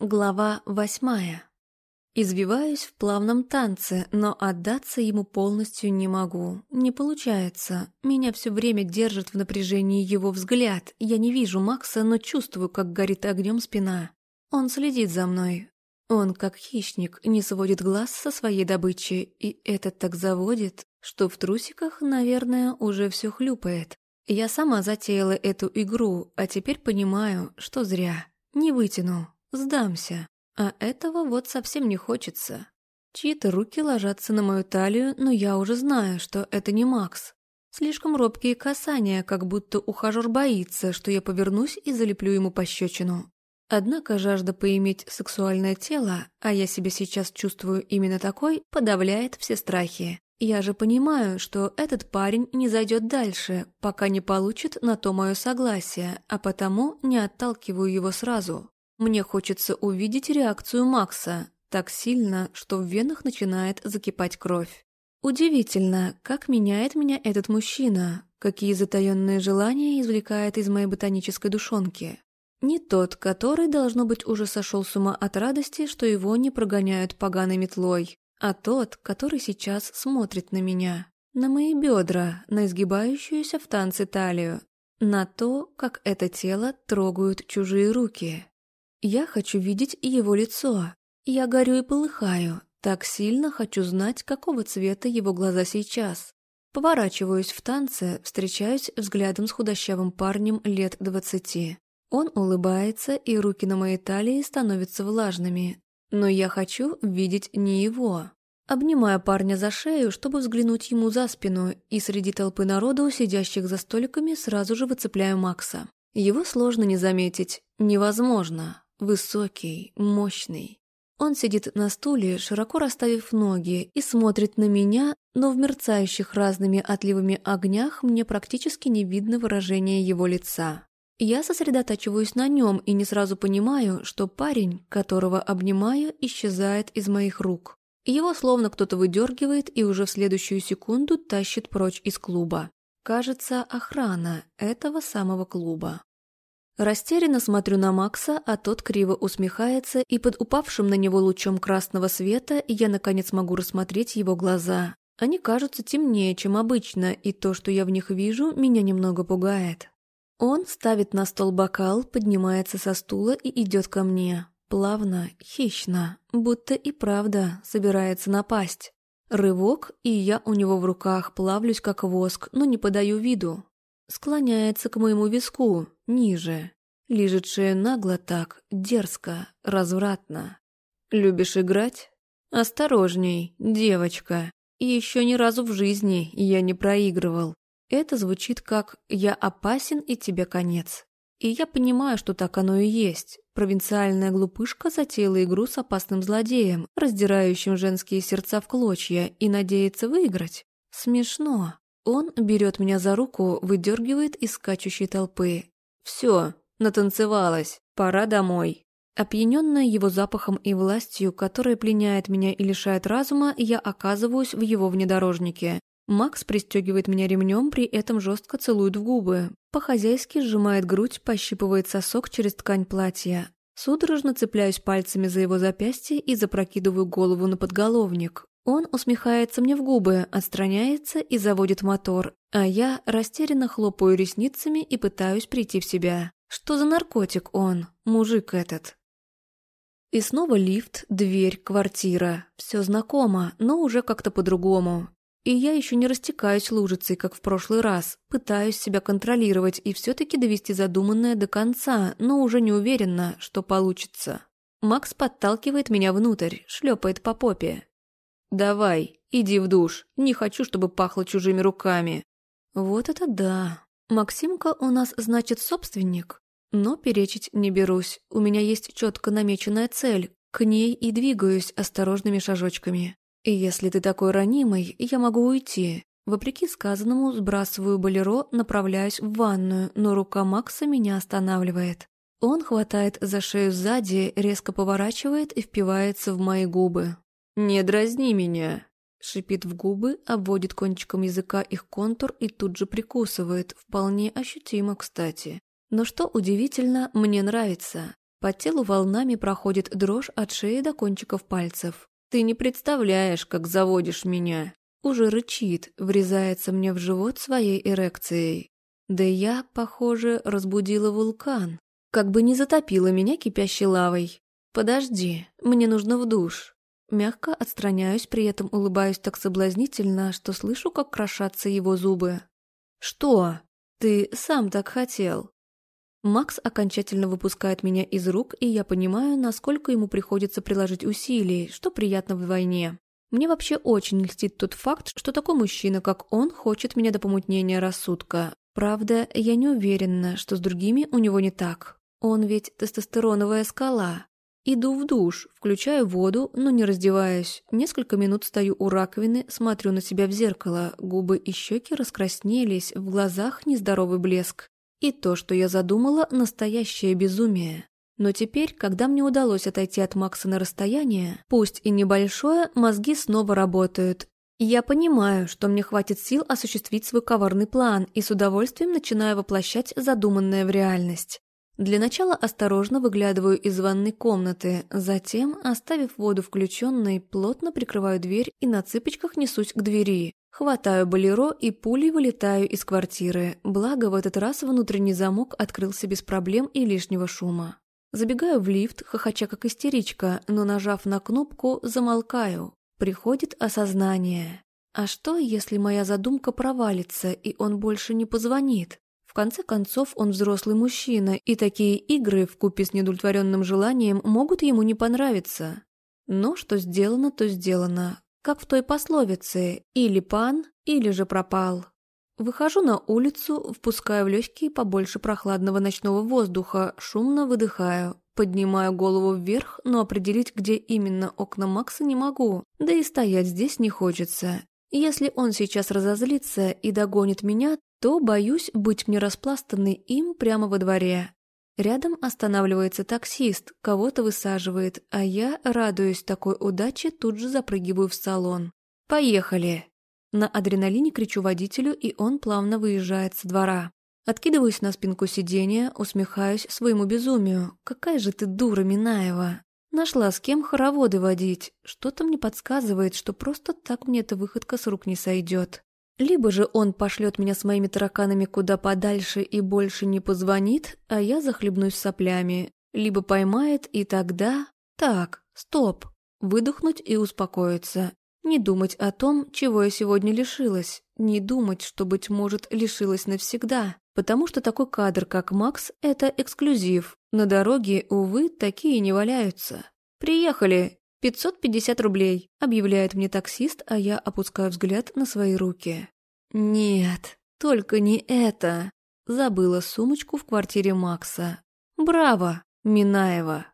Глава восьмая. Извиваюсь в плавном танце, но отдаться ему полностью не могу. Не получается. Меня все время держит в напряжении его взгляд. Я не вижу Макса, но чувствую, как горит огнем спина. Он следит за мной. Он, как хищник, не сводит глаз со своей добычи, и это так заводит, что в трусиках, наверное, уже все хлюпает. Я сама затеяла эту игру, а теперь понимаю, что зря. Не вытяну. Сдамся. А этого вот совсем не хочется. Чьи-то руки ложатся на мою талию, но я уже знаю, что это не Макс. Слишком робкие касания, как будто ухажер боится, что я повернусь и залеплю ему пощечину. Однако жажда поиметь сексуальное тело, а я себя сейчас чувствую именно такой, подавляет все страхи. Я же понимаю, что этот парень не зайдет дальше, пока не получит на то мое согласие, а потому не отталкиваю его сразу. Мне хочется увидеть реакцию Макса, так сильно, что в венах начинает закипать кровь. Удивительно, как меняет меня этот мужчина, какие затаенные желания извлекает из моей ботанической душонки. Не тот, который, должно быть, уже сошел с ума от радости, что его не прогоняют поганой метлой, а тот, который сейчас смотрит на меня, на мои бедра, на изгибающуюся в танце талию, на то, как это тело трогают чужие руки. Я хочу видеть его лицо. Я горю и полыхаю. Так сильно хочу знать, какого цвета его глаза сейчас. Поворачиваюсь в танце, встречаюсь взглядом с худощавым парнем лет двадцати. Он улыбается, и руки на моей талии становятся влажными. Но я хочу видеть не его. Обнимаю парня за шею, чтобы взглянуть ему за спину, и среди толпы народу, сидящих за столиками, сразу же выцепляю Макса. Его сложно не заметить. Невозможно. Высокий, мощный. Он сидит на стуле, широко расставив ноги, и смотрит на меня, но в мерцающих разными отливами огнях мне практически не видно выражения его лица. Я сосредотачиваюсь на нем и не сразу понимаю, что парень, которого обнимаю, исчезает из моих рук. Его словно кто-то выдергивает и уже в следующую секунду тащит прочь из клуба. Кажется, охрана этого самого клуба. Растерянно смотрю на Макса, а тот криво усмехается, и под упавшим на него лучом красного света я наконец могу рассмотреть его глаза. Они кажутся темнее, чем обычно, и то, что я в них вижу, меня немного пугает. Он ставит на стол бокал, поднимается со стула и идет ко мне. Плавно, хищно, будто и правда собирается напасть. Рывок, и я у него в руках плавлюсь как воск, но не подаю виду. Склоняется к моему виску, ниже. Лижет шею нагло так, дерзко, развратно. «Любишь играть? Осторожней, девочка. Еще ни разу в жизни я не проигрывал. Это звучит как «я опасен и тебе конец». И я понимаю, что так оно и есть. Провинциальная глупышка затеяла игру с опасным злодеем, раздирающим женские сердца в клочья, и надеется выиграть. Смешно. Он берет меня за руку, выдергивает из скачущей толпы. «Все, натанцевалась, пора домой». Опьяненная его запахом и властью, которая пленяет меня и лишает разума, я оказываюсь в его внедорожнике. Макс пристегивает меня ремнем, при этом жестко целует в губы. По-хозяйски сжимает грудь, пощипывает сосок через ткань платья. Судорожно цепляюсь пальцами за его запястье и запрокидываю голову на подголовник. Он усмехается мне в губы, отстраняется и заводит мотор, а я растерянно хлопаю ресницами и пытаюсь прийти в себя. Что за наркотик он, мужик этот? И снова лифт, дверь, квартира. Все знакомо, но уже как-то по-другому. И я еще не растекаюсь лужицей, как в прошлый раз. Пытаюсь себя контролировать и все-таки довести задуманное до конца, но уже не уверена, что получится. Макс подталкивает меня внутрь, шлепает по попе. «Давай, иди в душ. Не хочу, чтобы пахло чужими руками». «Вот это да. Максимка у нас, значит, собственник. Но перечить не берусь. У меня есть четко намеченная цель. К ней и двигаюсь осторожными шажочками. И если ты такой ранимый, я могу уйти». Вопреки сказанному, сбрасываю болеро, направляюсь в ванную, но рука Макса меня останавливает. Он хватает за шею сзади, резко поворачивает и впивается в мои губы. «Не дразни меня!» Шипит в губы, обводит кончиком языка их контур и тут же прикусывает, вполне ощутимо, кстати. Но что удивительно, мне нравится. По телу волнами проходит дрожь от шеи до кончиков пальцев. «Ты не представляешь, как заводишь меня!» Уже рычит, врезается мне в живот своей эрекцией. Да я, похоже, разбудила вулкан. Как бы не затопила меня кипящей лавой. «Подожди, мне нужно в душ». Мягко отстраняюсь, при этом улыбаюсь так соблазнительно, что слышу, как крошатся его зубы. «Что? Ты сам так хотел?» Макс окончательно выпускает меня из рук, и я понимаю, насколько ему приходится приложить усилий, что приятно в войне. Мне вообще очень льстит тот факт, что такой мужчина, как он, хочет меня до помутнения рассудка. Правда, я не уверена, что с другими у него не так. Он ведь тестостероновая скала. Иду в душ, включаю воду, но не раздеваюсь. Несколько минут стою у раковины, смотрю на себя в зеркало. Губы и щеки раскраснелись, в глазах нездоровый блеск. И то, что я задумала, настоящее безумие. Но теперь, когда мне удалось отойти от Макса на расстояние, пусть и небольшое, мозги снова работают. Я понимаю, что мне хватит сил осуществить свой коварный план и с удовольствием начинаю воплощать задуманное в реальность. Для начала осторожно выглядываю из ванной комнаты, затем, оставив воду включенной, плотно прикрываю дверь и на цыпочках несусь к двери. Хватаю болеро и пулей вылетаю из квартиры, благо в этот раз внутренний замок открылся без проблем и лишнего шума. Забегаю в лифт, хохоча как истеричка, но нажав на кнопку, замолкаю. Приходит осознание. А что, если моя задумка провалится, и он больше не позвонит? В конце концов, он взрослый мужчина, и такие игры, вкупе с недовлетворенным желанием, могут ему не понравиться. Но что сделано, то сделано. Как в той пословице «или пан, или же пропал». Выхожу на улицу, впускаю в легкие побольше прохладного ночного воздуха, шумно выдыхаю, поднимаю голову вверх, но определить, где именно окна Макса не могу, да и стоять здесь не хочется. Если он сейчас разозлится и догонит меня, то боюсь быть мне распластанной им прямо во дворе. Рядом останавливается таксист, кого-то высаживает, а я, радуясь такой удаче, тут же запрыгиваю в салон. «Поехали!» На адреналине кричу водителю, и он плавно выезжает с двора. Откидываюсь на спинку сиденья, усмехаюсь своему безумию. «Какая же ты дура, Минаева!» Нашла с кем хороводы водить. Что-то мне подсказывает, что просто так мне эта выходка с рук не сойдет. Либо же он пошлет меня с моими тараканами куда подальше и больше не позвонит, а я захлебнусь соплями. Либо поймает, и тогда... Так, стоп. Выдохнуть и успокоиться. Не думать о том, чего я сегодня лишилась. Не думать, что, быть может, лишилась навсегда. Потому что такой кадр, как Макс, это эксклюзив. На дороге, увы, такие не валяются. «Приехали!» «550 рублей», — объявляет мне таксист, а я опускаю взгляд на свои руки. «Нет, только не это!» Забыла сумочку в квартире Макса. «Браво, Минаева!»